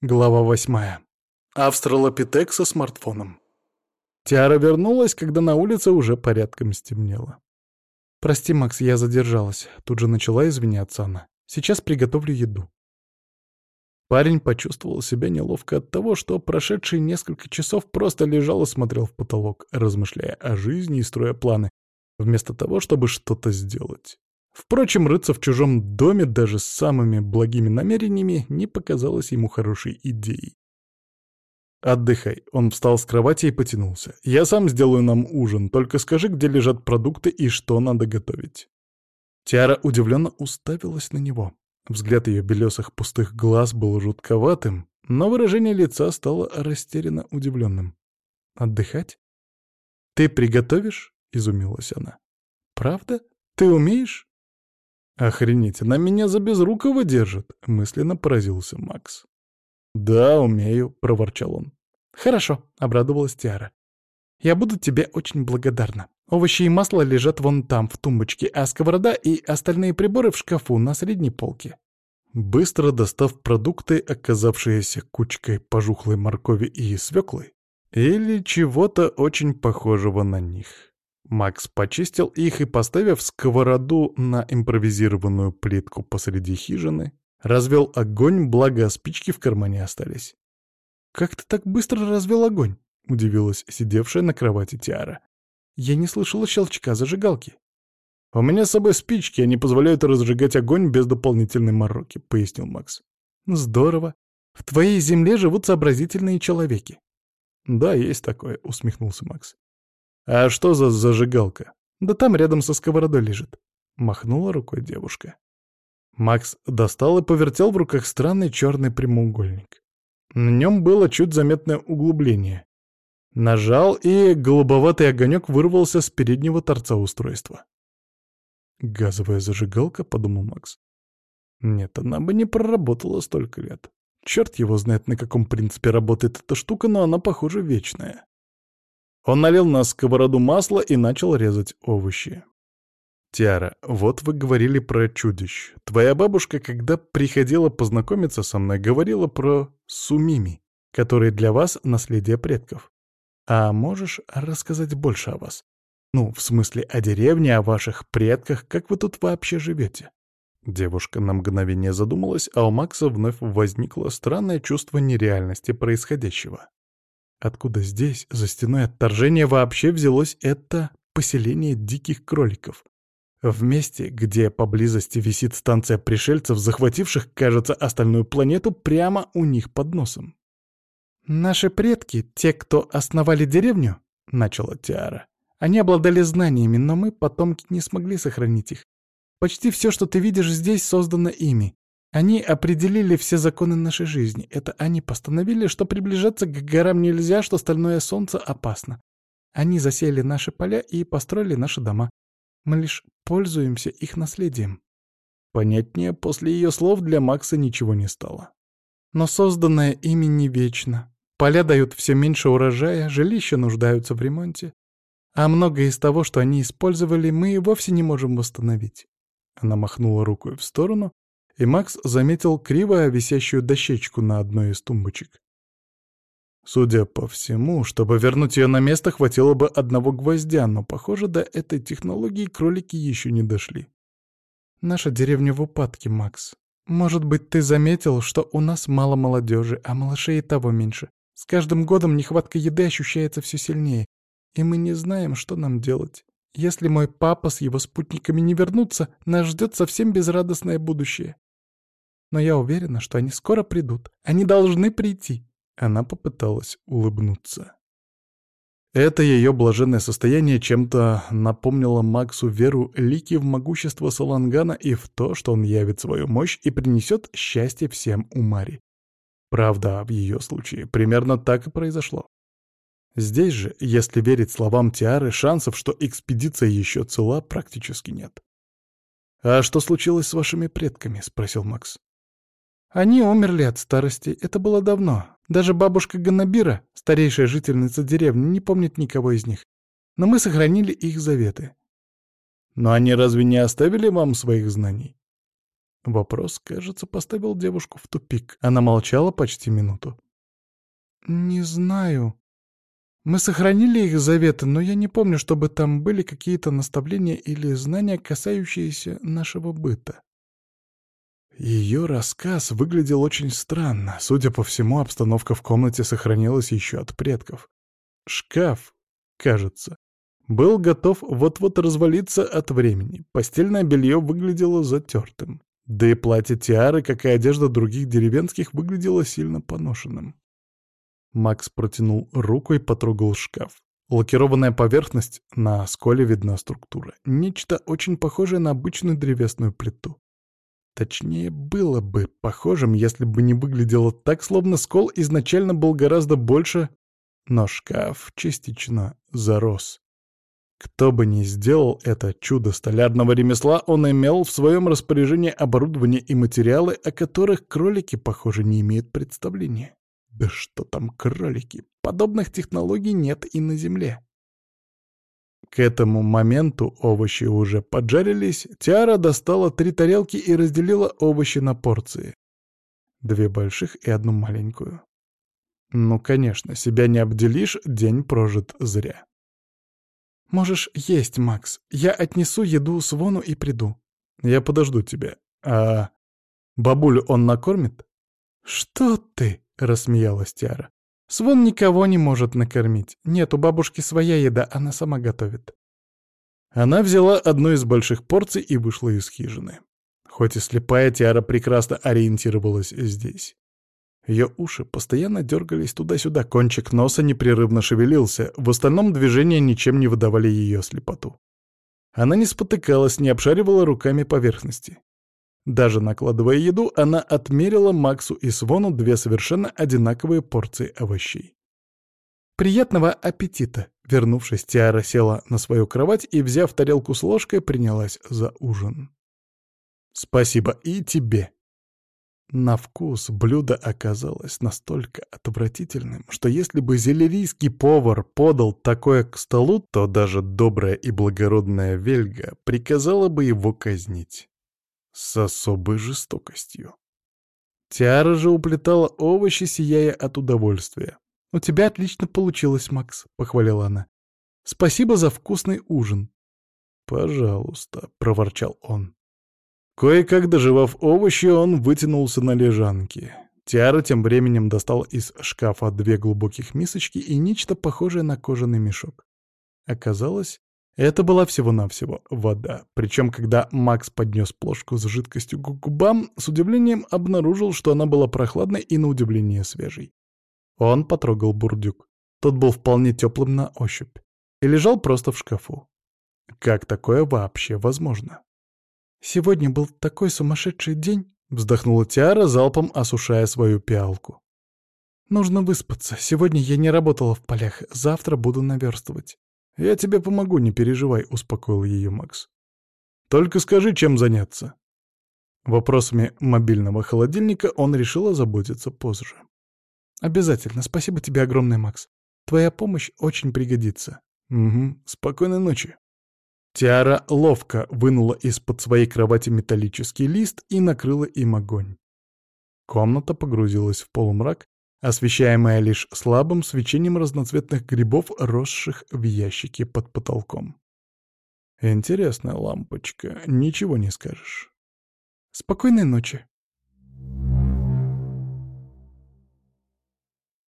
Глава восьмая. Австралопитек со смартфоном. Тиара вернулась, когда на улице уже порядком стемнело. «Прости, Макс, я задержалась». Тут же начала извиняться она. «Сейчас приготовлю еду». Парень почувствовал себя неловко от того, что прошедшие несколько часов просто лежал и смотрел в потолок, размышляя о жизни и строя планы, вместо того, чтобы что-то сделать. Впрочем, рыться в чужом доме даже с самыми благими намерениями не показалось ему хорошей идеей. «Отдыхай». Он встал с кровати и потянулся. «Я сам сделаю нам ужин, только скажи, где лежат продукты и что надо готовить». Тиара удивленно уставилась на него. Взгляд ее белесых пустых глаз был жутковатым, но выражение лица стало растерянно удивленным. «Отдыхать? Ты приготовишь?» — изумилась она. «Правда? Ты умеешь?» «Охренеть, она меня за безрукого держит!» — мысленно поразился Макс. «Да, умею», — проворчал он. «Хорошо», — обрадовалась Тиара. «Я буду тебе очень благодарна. Овощи и масло лежат вон там, в тумбочке, а сковорода и остальные приборы в шкафу на средней полке». Быстро достав продукты, оказавшиеся кучкой пожухлой моркови и свеклы, или чего-то очень похожего на них, Макс почистил их и, поставив сковороду на импровизированную плитку посреди хижины, развел огонь, благо спички в кармане остались. «Как ты так быстро развел огонь?» — удивилась сидевшая на кровати Тиара. «Я не слышала щелчка зажигалки». «У меня с собой спички, они позволяют разжигать огонь без дополнительной мороки», — пояснил Макс. «Здорово. В твоей земле живут сообразительные человеки». «Да, есть такое», — усмехнулся Макс. «А что за зажигалка?» «Да там рядом со сковородой лежит», — махнула рукой девушка. Макс достал и повертел в руках странный черный прямоугольник. На нем было чуть заметное углубление. Нажал, и голубоватый огонек вырвался с переднего торца устройства. «Газовая зажигалка», — подумал Макс. «Нет, она бы не проработала столько лет. Черт его знает, на каком принципе работает эта штука, но она, похоже, вечная». Он налил на сковороду масло и начал резать овощи. «Тиара, вот вы говорили про чудищ. Твоя бабушка, когда приходила познакомиться со мной, говорила про сумими, которые для вас наследие предков. А можешь рассказать больше о вас? Ну, в смысле, о деревне, о ваших предках, как вы тут вообще живете?» Девушка на мгновение задумалась, а у Макса вновь возникло странное чувство нереальности происходящего. Откуда здесь, за стеной отторжения, вообще взялось это поселение диких кроликов? В месте, где поблизости висит станция пришельцев, захвативших, кажется, остальную планету прямо у них под носом. «Наши предки, те, кто основали деревню, — начала Тиара, — они обладали знаниями, но мы, потомки, не смогли сохранить их. Почти все, что ты видишь здесь, создано ими. Они определили все законы нашей жизни. Это они постановили, что приближаться к горам нельзя, что стальное солнце опасно. Они засеяли наши поля и построили наши дома. Мы лишь пользуемся их наследием. Понятнее после ее слов для Макса ничего не стало. Но созданное ими не вечно. Поля дают все меньше урожая, жилища нуждаются в ремонте. А многое из того, что они использовали, мы и вовсе не можем восстановить. Она махнула рукой в сторону, и Макс заметил криво висящую дощечку на одной из тумбочек. Судя по всему, чтобы вернуть ее на место, хватило бы одного гвоздя, но, похоже, до этой технологии кролики еще не дошли. «Наша деревня в упадке, Макс. Может быть, ты заметил, что у нас мало молодежи, а малышей и того меньше. С каждым годом нехватка еды ощущается все сильнее, и мы не знаем, что нам делать. Если мой папа с его спутниками не вернутся, нас ждет совсем безрадостное будущее. Но я уверена, что они скоро придут. Они должны прийти. Она попыталась улыбнуться. Это ее блаженное состояние чем-то напомнило Максу веру Лики в могущество Салангана и в то, что он явит свою мощь и принесет счастье всем у Мари. Правда, в ее случае примерно так и произошло. Здесь же, если верить словам Тиары, шансов, что экспедиция еще цела, практически нет. «А что случилось с вашими предками?» — спросил Макс. Они умерли от старости, это было давно. Даже бабушка Ганабира, старейшая жительница деревни, не помнит никого из них. Но мы сохранили их заветы. Но они разве не оставили вам своих знаний? Вопрос, кажется, поставил девушку в тупик. Она молчала почти минуту. «Не знаю. Мы сохранили их заветы, но я не помню, чтобы там были какие-то наставления или знания, касающиеся нашего быта». Ее рассказ выглядел очень странно. Судя по всему, обстановка в комнате сохранилась еще от предков. Шкаф, кажется, был готов вот-вот развалиться от времени. Постельное белье выглядело затертым. Да и платье Тиары, как и одежда других деревенских, выглядело сильно поношенным. Макс протянул руку и потрогал шкаф. Лакированная поверхность, на сколе видна структура. Нечто очень похожее на обычную древесную плиту. Точнее, было бы похожим, если бы не выглядело так, словно скол изначально был гораздо больше, но шкаф частично зарос. Кто бы ни сделал это чудо столярного ремесла, он имел в своем распоряжении оборудование и материалы, о которых кролики, похоже, не имеют представления. Да что там кролики? Подобных технологий нет и на Земле. К этому моменту овощи уже поджарились, Тиара достала три тарелки и разделила овощи на порции. Две больших и одну маленькую. Ну, конечно, себя не обделишь, день прожит зря. «Можешь есть, Макс. Я отнесу еду Свону и приду». «Я подожду тебя. А бабулю он накормит?» «Что ты?» — рассмеялась Тиара. «Свон никого не может накормить. Нет, у бабушки своя еда, она сама готовит». Она взяла одну из больших порций и вышла из хижины. Хоть и слепая, Тиара прекрасно ориентировалась здесь. Ее уши постоянно дергались туда-сюда, кончик носа непрерывно шевелился, в остальном движения ничем не выдавали ее слепоту. Она не спотыкалась, не обшаривала руками поверхности. Даже накладывая еду, она отмерила Максу и Свону две совершенно одинаковые порции овощей. «Приятного аппетита!» Вернувшись, Тиара села на свою кровать и, взяв тарелку с ложкой, принялась за ужин. «Спасибо и тебе!» На вкус блюдо оказалось настолько отвратительным, что если бы зелерийский повар подал такое к столу, то даже добрая и благородная Вельга приказала бы его казнить. С особой жестокостью. Тиара же уплетала овощи, сияя от удовольствия. «У тебя отлично получилось, Макс», — похвалила она. «Спасибо за вкусный ужин». «Пожалуйста», — проворчал он. Кое-как доживав овощи, он вытянулся на лежанке. Тиара тем временем достал из шкафа две глубоких мисочки и нечто похожее на кожаный мешок. Оказалось, это была всего-навсего вода. Причем, когда Макс поднес плошку с жидкостью к губам, с удивлением обнаружил, что она была прохладной и на удивление свежей. Он потрогал бурдюк. Тот был вполне теплым на ощупь. И лежал просто в шкафу. Как такое вообще возможно? «Сегодня был такой сумасшедший день», — вздохнула Тиара, залпом осушая свою пиалку. «Нужно выспаться. Сегодня я не работала в полях. Завтра буду наверстывать». «Я тебе помогу, не переживай», — успокоил ее Макс. «Только скажи, чем заняться». Вопросами мобильного холодильника он решил озаботиться позже. «Обязательно. Спасибо тебе огромное, Макс. Твоя помощь очень пригодится». «Угу. Спокойной ночи». Тиара ловко вынула из-под своей кровати металлический лист и накрыла им огонь. Комната погрузилась в полумрак, освещаемая лишь слабым свечением разноцветных грибов, росших в ящике под потолком. Интересная лампочка, ничего не скажешь. Спокойной ночи.